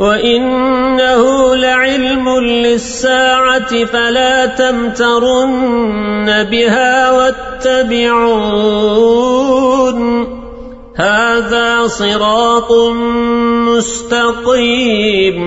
وَإِنَّهُ لَعِلْمٌ لِلسَّاعَةِ فَلَا تَمْتَرُنَّ بِهَا وَاتَّبِعُونِ هَذَا صِرَاطٌ مُسْتَقِيمٌ